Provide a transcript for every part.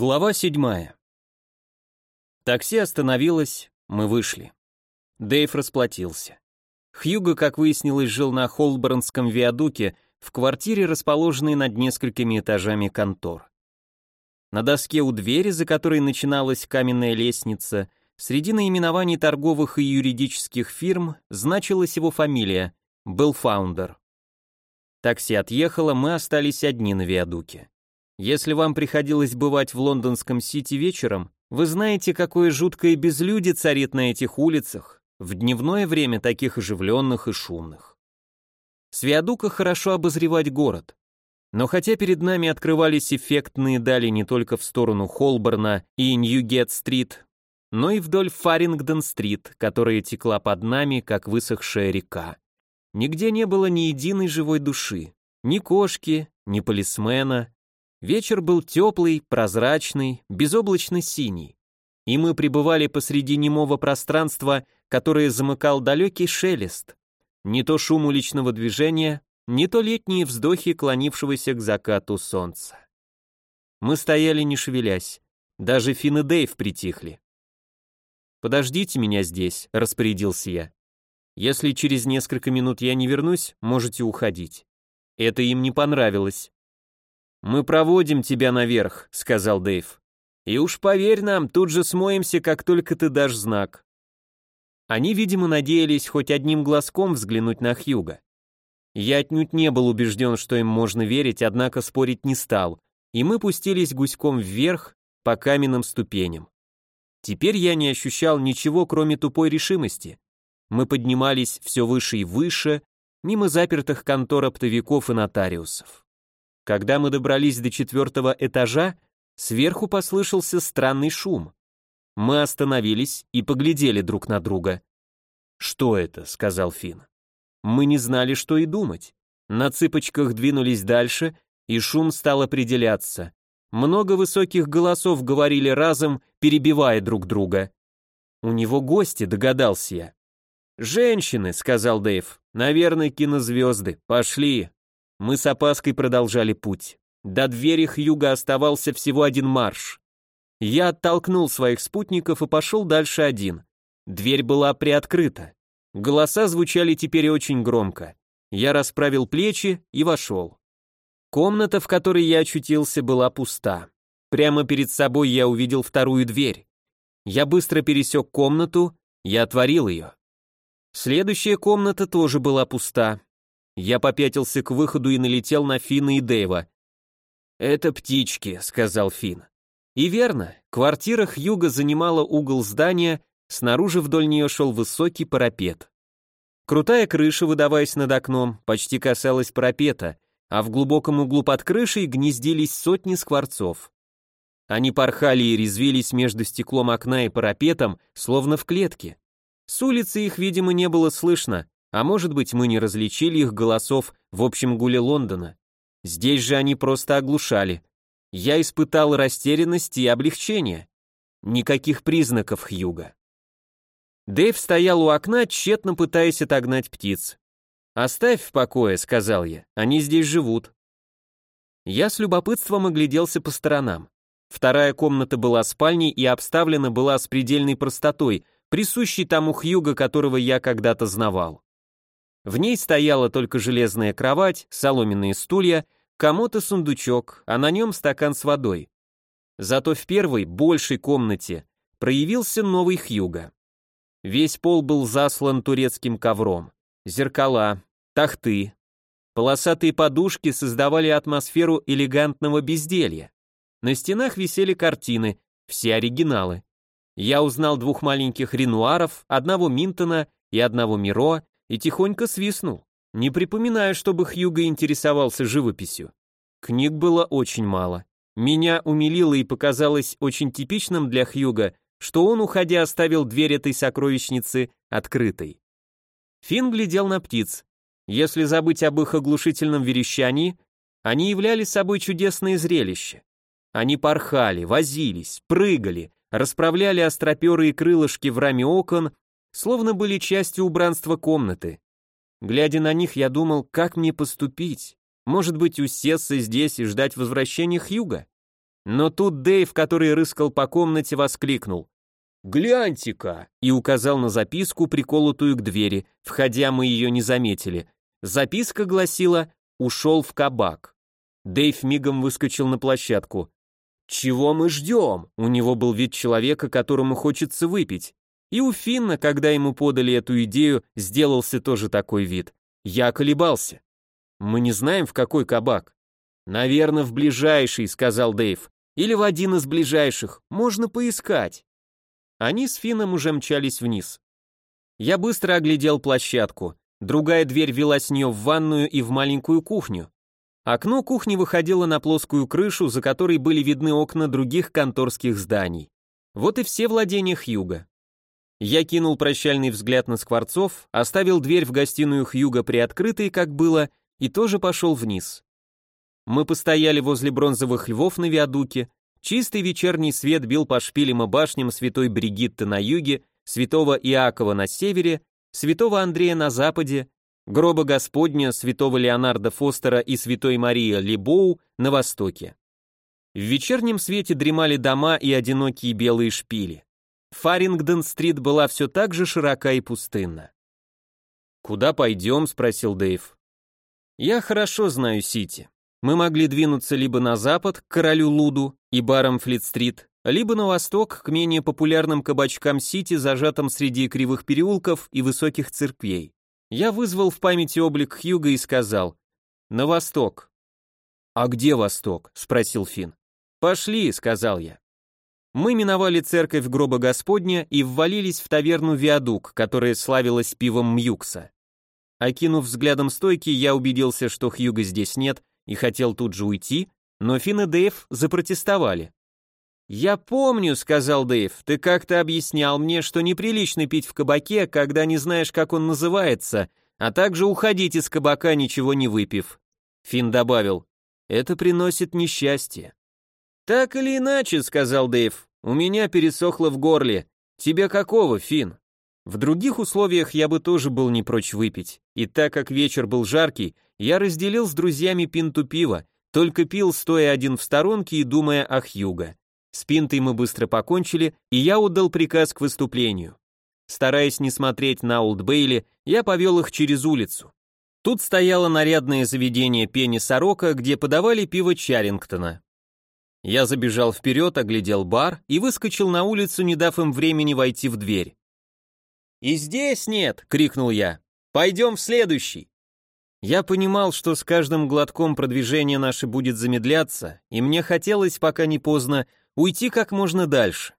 Глава седьмая. Такси остановилось, мы вышли. Дэйв расплатился. Хьюго, как выяснилось, жил на Холборнском виадуке в квартире, расположенной над несколькими этажами контор. На доске у двери, за которой начиналась каменная лестница, среди наименований торговых и юридических фирм значилась его фамилия — был фаундер. Такси отъехало, мы остались одни на виадуке. Если вам приходилось бывать в лондонском Сити вечером, вы знаете, какое жуткое безлюдие царит на этих улицах, в дневное время таких оживленных и шумных. С виадука хорошо обозревать город. Но хотя перед нами открывались эффектные дали не только в сторону Холборна и Ньюгет-стрит, но и вдоль Фарингдон-стрит, которая текла под нами, как высохшая река. Нигде не было ни единой живой души, ни кошки, ни полисмена, Вечер был теплый, прозрачный, безоблачно синий. И мы пребывали посреди немого пространства, которое замыкал далекий шелест. Не то шум уличного движения, не то летние вздохи клонившегося к закату солнца. Мы стояли не шевелясь. Даже Финн и Дэйв притихли. «Подождите меня здесь», — распорядился я. «Если через несколько минут я не вернусь, можете уходить». Это им не понравилось. «Мы проводим тебя наверх», — сказал Дэйв. «И уж поверь нам, тут же смоемся, как только ты дашь знак». Они, видимо, надеялись хоть одним глазком взглянуть на Хьюга. Я отнюдь не был убежден, что им можно верить, однако спорить не стал, и мы пустились гуськом вверх по каменным ступеням. Теперь я не ощущал ничего, кроме тупой решимости. Мы поднимались все выше и выше, мимо запертых контор оптовиков и нотариусов. Когда мы добрались до четвертого этажа, сверху послышался странный шум. Мы остановились и поглядели друг на друга. «Что это?» — сказал Финн. Мы не знали, что и думать. На цыпочках двинулись дальше, и шум стал определяться. Много высоких голосов говорили разом, перебивая друг друга. «У него гости», — догадался я. «Женщины», — сказал Дэйв. «Наверное, кинозвезды. Пошли». Мы с опаской продолжали путь. До двери Хьюга оставался всего один марш. Я оттолкнул своих спутников и пошел дальше один. Дверь была приоткрыта. Голоса звучали теперь очень громко. Я расправил плечи и вошел. Комната, в которой я очутился, была пуста. Прямо перед собой я увидел вторую дверь. Я быстро пересек комнату, я отворил ее. Следующая комната тоже была пуста. Я попятился к выходу и налетел на Фина и Дэйва. «Это птички», — сказал Фин. И верно, квартира Хьюга занимала угол здания, снаружи вдоль нее шел высокий парапет. Крутая крыша, выдаваясь над окном, почти касалась парапета, а в глубоком углу под крышей гнездились сотни скворцов. Они порхали и резвились между стеклом окна и парапетом, словно в клетке. С улицы их, видимо, не было слышно, а может быть, мы не различили их голосов в общем гуле Лондона. Здесь же они просто оглушали. Я испытал растерянность и облегчение. Никаких признаков Хьюга. Дэйв стоял у окна, тщетно пытаясь отогнать птиц. «Оставь в покое», — сказал я, — «они здесь живут». Я с любопытством огляделся по сторонам. Вторая комната была спальней и обставлена была с предельной простотой, присущей тому Хьюга, которого я когда-то знавал. В ней стояла только железная кровать, соломенные стулья, комод и сундучок, а на нем стакан с водой. Зато в первой, большей комнате проявился новый Хьюга. Весь пол был заслан турецким ковром. Зеркала, тахты, полосатые подушки создавали атмосферу элегантного безделья. На стенах висели картины, все оригиналы. Я узнал двух маленьких Ренуаров, одного Минтона и одного Миро, и тихонько свистнул. Не припоминаю, чтобы Хьюго интересовался живописью. Книг было очень мало. Меня умилило и показалось очень типичным для Хьюга, что он, уходя, оставил дверь этой сокровищницы открытой. Финн глядел на птиц. Если забыть об их оглушительном верещании, они являли собой чудесное зрелище. Они порхали, возились, прыгали, расправляли остроперые крылышки в раме окон словно были частью убранства комнаты. Глядя на них, я думал, как мне поступить? Может быть, усесться здесь и ждать возвращения Хьюга? Но тут Дэйв, который рыскал по комнате, воскликнул. «Гляньте-ка!» и указал на записку, приколотую к двери. Входя, мы ее не заметили. Записка гласила «Ушел в кабак». Дэйв мигом выскочил на площадку. «Чего мы ждем?» У него был вид человека, которому хочется выпить. И у Финна, когда ему подали эту идею, сделался тоже такой вид. Я колебался. Мы не знаем, в какой кабак. Наверное, в ближайший, сказал Дэйв. Или в один из ближайших. Можно поискать. Они с Финном уже мчались вниз. Я быстро оглядел площадку. Другая дверь вела с нее в ванную и в маленькую кухню. Окно кухни выходило на плоскую крышу, за которой были видны окна других конторских зданий. Вот и все владения Хьюга. Я кинул прощальный взгляд на Скворцов, оставил дверь в гостиную Хьюга приоткрытой, как было, и тоже пошел вниз. Мы постояли возле бронзовых львов на виадуке, чистый вечерний свет бил по шпилям и башням святой Бригитты на юге, святого Иакова на севере, святого Андрея на западе, гроба Господня, святого Леонарда Фостера и святой Марии Либоу на востоке. В вечернем свете дремали дома и одинокие белые шпили. Фарингдон-стрит была все так же широка и пустынна. «Куда пойдем?» — спросил Дэйв. Я хорошо знаю Сити. Мы могли двинуться либо на запад, к королю Луду и барам Флит-стрит, либо на восток, к менее популярным кабачкам Сити, зажатым среди кривых переулков и высоких церквей. Я вызвал в памяти облик Хьюга и сказал «На восток». «А где восток?» — спросил Финн. «Пошли», — сказал я. Мы миновали церковь гроба Господня и ввалились в таверну Виадук, которая славилась пивом Мьюкса. Окинув взглядом стойки, я убедился, что Хьюга здесь нет, и хотел тут же уйти, но Финн и Дэйв запротестовали. «Я помню», — сказал Дэйв, — «ты как-то объяснял мне, что неприлично пить в кабаке, когда не знаешь, как он называется, а также уходить из кабака, ничего не выпив». Финн добавил, «Это приносит несчастье». «Так или иначе», — сказал Дэйв, — «у меня пересохло в горле. Тебе какого, Финн?» В других условиях я бы тоже был не прочь выпить, и так как вечер был жаркий, я разделил с друзьями пинту пива, только пил, стоя один в сторонке и думая о Хьюго. С пинтой мы быстро покончили, и я отдал приказ к выступлению. Стараясь не смотреть на Олд Бейли, я повел их через улицу. Тут стояло нарядное заведение Пенни Сорока, где подавали пиво Чарингтона. Я забежал вперед, оглядел бар и выскочил на улицу, не дав им времени войти в дверь. «И здесь нет!» — крикнул я. «Пойдем в следующий!» Я понимал, что с каждым глотком продвижение наше будет замедляться, и мне хотелось, пока не поздно, уйти как можно дальше.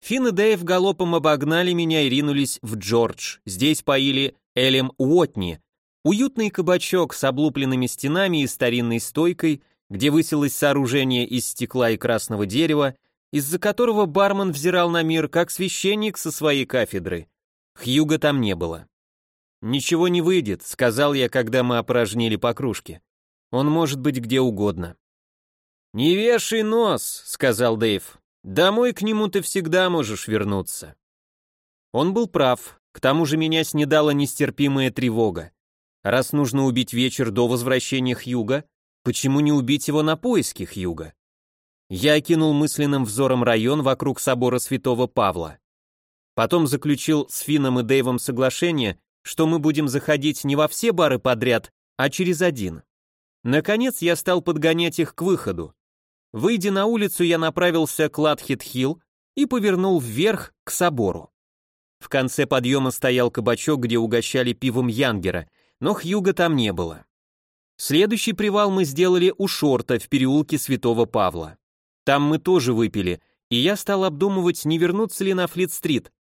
Финн и Дэйв галопом обогнали меня и ринулись в Джордж. Здесь поили Элем Уотни, уютный кабачок с облупленными стенами и старинной стойкой, где высилось сооружение из стекла и красного дерева, из-за которого бармен взирал на мир как священник со своей кафедры. Хьюга там не было. «Ничего не выйдет», — сказал я, когда мы опорожнили по кружке. «Он может быть где угодно». «Не вешай нос», — сказал Дэйв. «Домой к нему ты всегда можешь вернуться». Он был прав, к тому же меня снедала нестерпимая тревога. Раз нужно убить вечер до возвращения Хьюга, почему не убить его на поиски Хьюга? Я окинул мысленным взором район вокруг собора святого Павла. Потом заключил с Фином и Дэйвом соглашение, что мы будем заходить не во все бары подряд, а через один. Наконец я стал подгонять их к выходу. Выйдя на улицу, я направился к Латхит-Хилл и повернул вверх к собору. В конце подъема стоял кабачок, где угощали пивом Янгера, но Хьюга там не было. Следующий привал мы сделали у шорта в переулке Святого Павла. Там мы тоже выпили, и я стал обдумывать, не вернуться ли на Флит-стрит,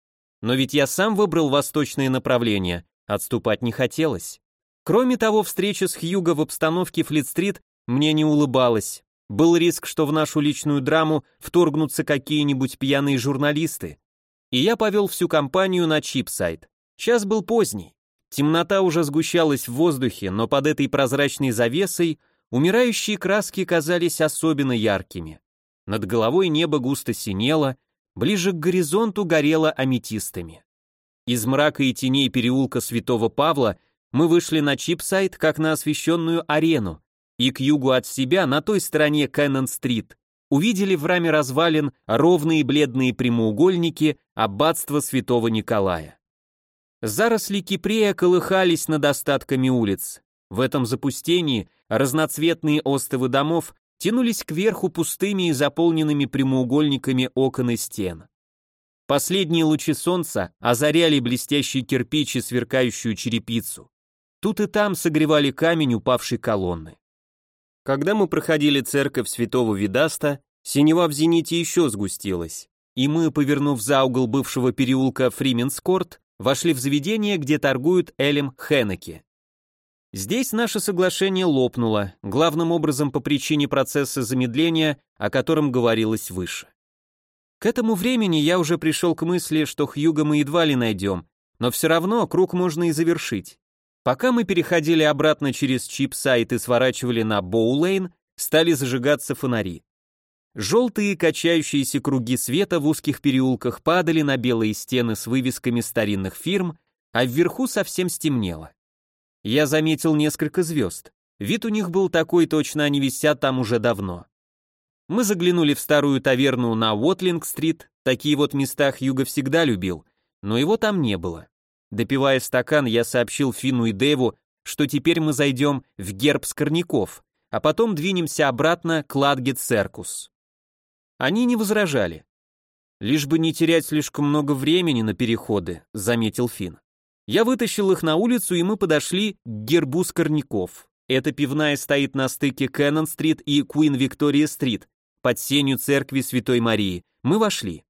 но ведь я сам выбрал восточное направление, отступать не хотелось. Кроме того, встреча с Хьюго в обстановке Флит-стрит мне не улыбалась. Был риск, что в нашу личную драму вторгнутся какие-нибудь пьяные журналисты. И я повел всю компанию на чипсайт. Час был поздний. Темнота уже сгущалась в воздухе, но под этой прозрачной завесой умирающие краски казались особенно яркими. Над головой небо густо синело, ближе к горизонту горело аметистами. Из мрака и теней переулка Святого Павла мы вышли на чипсайт, как на освещенную арену, и к югу от себя, на той стороне Кэннон-стрит, увидели в раме развалин ровные бледные прямоугольники аббатства святого Николая. Заросли кипрея колыхались над остатками улиц. В этом запустении разноцветные остовы домов тянулись кверху пустыми и заполненными прямоугольниками окон и стен. Последние лучи солнца озаряли блестящий кирпич и сверкающую черепицу. Тут и там согревали камень упавшей колонны. Когда мы проходили церковь святого Видаста, синева в зените еще сгустилась, и мы, повернув за угол бывшего переулка Фрименскорт, вошли в заведение, где торгуют Элем Хеннеке. Здесь наше соглашение лопнуло, главным образом по причине процесса замедления, о котором говорилось выше. К этому времени я уже пришел к мысли, что Хьюга мы едва ли найдем, но все равно круг можно и завершить. Пока мы переходили обратно через чип-сайт и сворачивали на Боулейн, стали зажигаться фонари. Желтые качающиеся круги света в узких переулках падали на белые стены с вывесками старинных фирм, а вверху совсем стемнело. Я заметил несколько звезд. Вид у них был такой, точно они висят там уже давно. Мы заглянули в старую таверну на Уотлинг-стрит, такие вот места Хьюго всегда любил, но его там не было. Допивая стакан, я сообщил Фину и Дэву, что теперь мы зайдем в герб Скорняков, а потом двинемся обратно к Ладгет-Серкус. Они не возражали. «Лишь бы не терять слишком много времени на переходы», — заметил Фин. Я вытащил их на улицу, и мы подошли к гербу Скорняков. Эта пивная стоит на стыке Кэннон-стрит и Куин-Виктория-стрит, под сенью церкви Святой Марии. Мы вошли.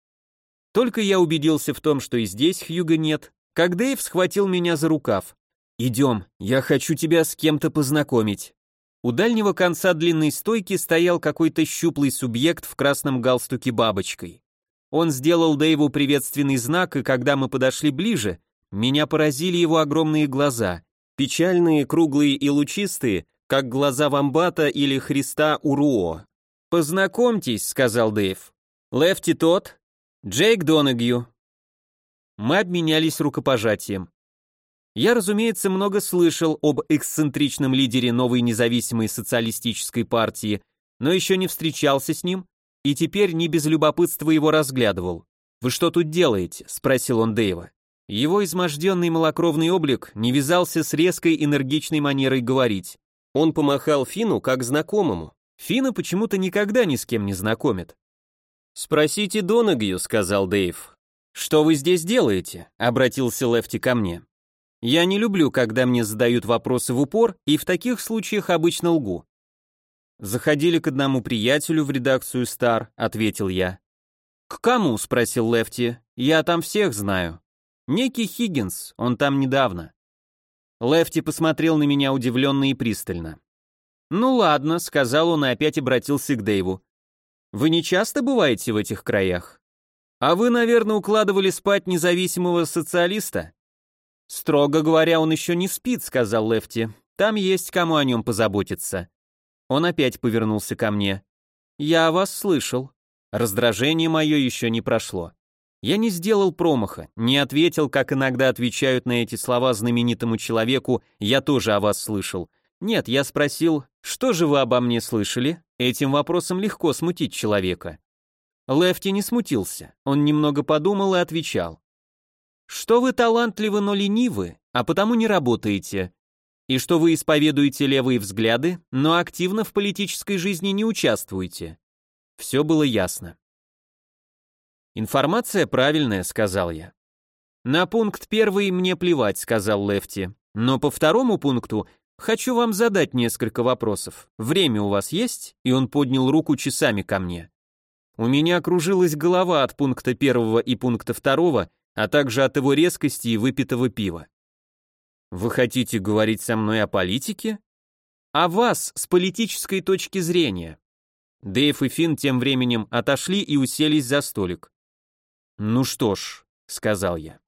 Только я убедился в том, что и здесь Хьюга нет, как Дэйв схватил меня за рукав. «Идем, я хочу тебя с кем-то познакомить». У дальнего конца длинной стойки стоял какой-то щуплый субъект в красном галстуке бабочкой. Он сделал Дэйву приветственный знак, и когда мы подошли ближе, меня поразили его огромные глаза, печальные, круглые и лучистые, как глаза Вамбата или Христа Уруо. «Познакомьтесь», — сказал Дэйв. «Лефти тот, Джейк Донагью». Мы обменялись рукопожатием. Я, разумеется, много слышал об эксцентричном лидере новой независимой социалистической партии, но еще не встречался с ним, и теперь не без любопытства его разглядывал. «Вы что тут делаете?» — спросил он Дэйва. Его изможденный малокровный облик не вязался с резкой энергичной манерой говорить. Он помахал Фину как знакомому. Фина почему-то никогда ни с кем не знакомит. «Спросите Донагью», — сказал Дэйв. «Что вы здесь делаете?» — обратился Лефти ко мне. «Я не люблю, когда мне задают вопросы в упор, и в таких случаях обычно лгу». «Заходили к одному приятелю в редакцию «Стар», — ответил я. «К кому?» — спросил Лефти. «Я там всех знаю». «Некий Хиггинс, он там недавно». Лефти посмотрел на меня удивленно и пристально. «Ну ладно», — сказал он и опять обратился к Дэйву. «Вы не часто бываете в этих краях? А вы, наверное, укладывали спать независимого социалиста?» «Строго говоря, он еще не спит», — сказал Лефти. «Там есть кому о нем позаботиться». Он опять повернулся ко мне. «Я о вас слышал. Раздражение мое еще не прошло. Я не сделал промаха, не ответил, как иногда отвечают на эти слова знаменитому человеку «я тоже о вас слышал», нет, я спросил, что же вы обо мне слышали? Этим вопросом легко смутить человека. Лефти не смутился, он немного подумал и отвечал. Что вы талантливы, но ленивы, а потому не работаете. И что вы исповедуете левые взгляды, но активно в политической жизни не участвуете. Все было ясно. «Информация правильная», — сказал я. «На пункт первый мне плевать», — сказал Лефти. «Но по второму пункту Хочу вам задать несколько вопросов. Время у вас есть?» И он поднял руку часами ко мне. У меня кружилась голова от пункта первого и пункта второго, а также от его резкости и выпитого пива. «Вы хотите говорить со мной о политике?» «О вас с политической точки зрения». Дэйв и Финн тем временем отошли и уселись за столик. «Ну что ж», — сказал я.